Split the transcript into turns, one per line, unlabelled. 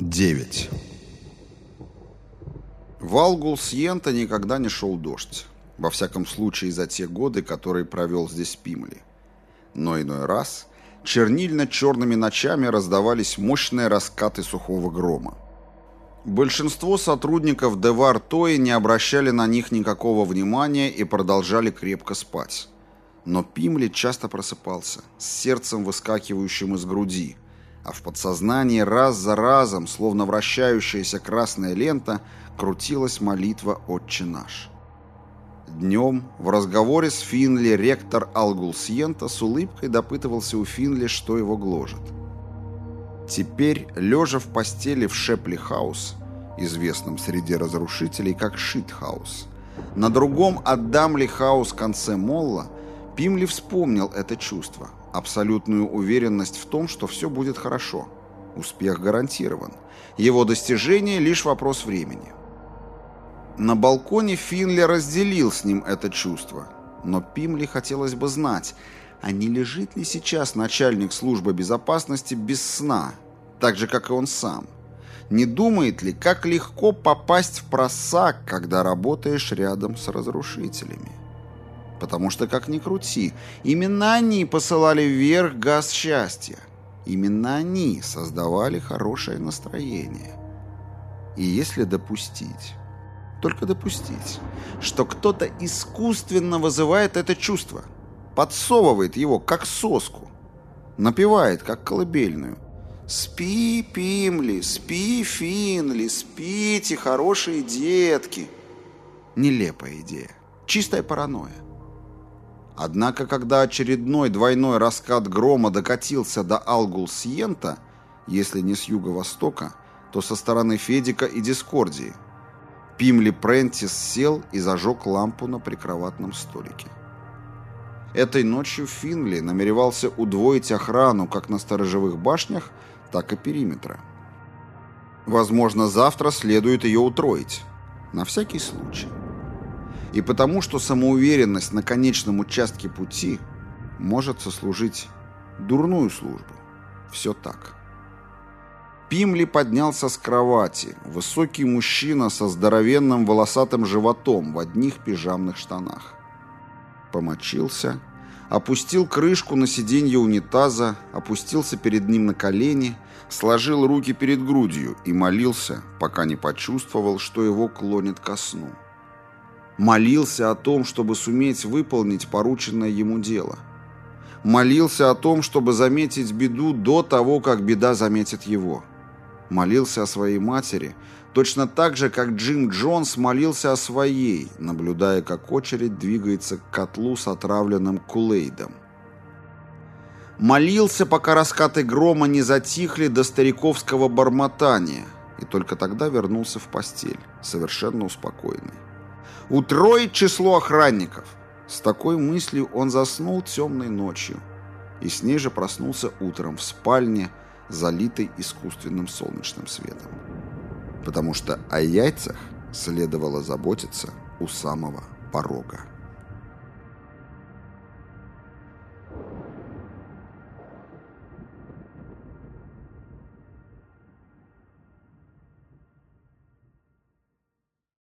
9. В Алгул-Сьента никогда не шел дождь. Во всяком случае, за те годы, которые провел здесь Пимли. Но иной раз чернильно-черными ночами раздавались мощные раскаты сухого грома. Большинство сотрудников Девар Тои не обращали на них никакого внимания и продолжали крепко спать. Но Пимли часто просыпался, с сердцем выскакивающим из груди, а в подсознании раз за разом, словно вращающаяся красная лента, крутилась молитва «Отче наш». Днем в разговоре с Финли ректор Алгул Сьенто с улыбкой допытывался у Финли, что его гложет. Теперь, лежа в постели в Шепли-хаус, известном среди разрушителей как Шит-хаус, на другом от Дамли-хаус конце Молла, Пимли вспомнил это чувство, абсолютную уверенность в том, что все будет хорошо. Успех гарантирован. Его достижение – лишь вопрос времени. На балконе Финли разделил с ним это чувство. Но Пимли хотелось бы знать, а не лежит ли сейчас начальник службы безопасности без сна, так же, как и он сам? Не думает ли, как легко попасть в просак, когда работаешь рядом с разрушителями? Потому что, как ни крути, именно они посылали вверх газ счастья. Именно они создавали хорошее настроение. И если допустить только допустить, что кто-то искусственно вызывает это чувство, подсовывает его, как соску, напевает, как колыбельную. «Спи, Пимли, спи, Финли, спите, хорошие детки». Нелепая идея, чистая паранойя. Однако, когда очередной двойной раскат грома докатился до Алгул-Сиента, если не с юго-востока, то со стороны Федика и Дискордии – Пимли Прентис сел и зажег лампу на прикроватном столике. Этой ночью Финли намеревался удвоить охрану как на сторожевых башнях, так и периметра. Возможно, завтра следует ее утроить. На всякий случай. И потому, что самоуверенность на конечном участке пути может сослужить дурную службу. Все так. Пимли поднялся с кровати. Высокий мужчина со здоровенным волосатым животом в одних пижамных штанах. Помочился, опустил крышку на сиденье унитаза, опустился перед ним на колени, сложил руки перед грудью и молился, пока не почувствовал, что его клонит ко сну. Молился о том, чтобы суметь выполнить порученное ему дело. Молился о том, чтобы заметить беду до того, как беда заметит его молился о своей матери, точно так же, как Джим Джонс молился о своей, наблюдая, как очередь двигается к котлу с отравленным кулейдом. Молился, пока раскаты грома не затихли до стариковского бормотания, и только тогда вернулся в постель, совершенно успокоенный. Утроить число охранников. С такой мыслью он заснул темной ночью и с ней же проснулся утром в спальне, залитой искусственным солнечным светом. Потому что о яйцах следовало заботиться у самого порога.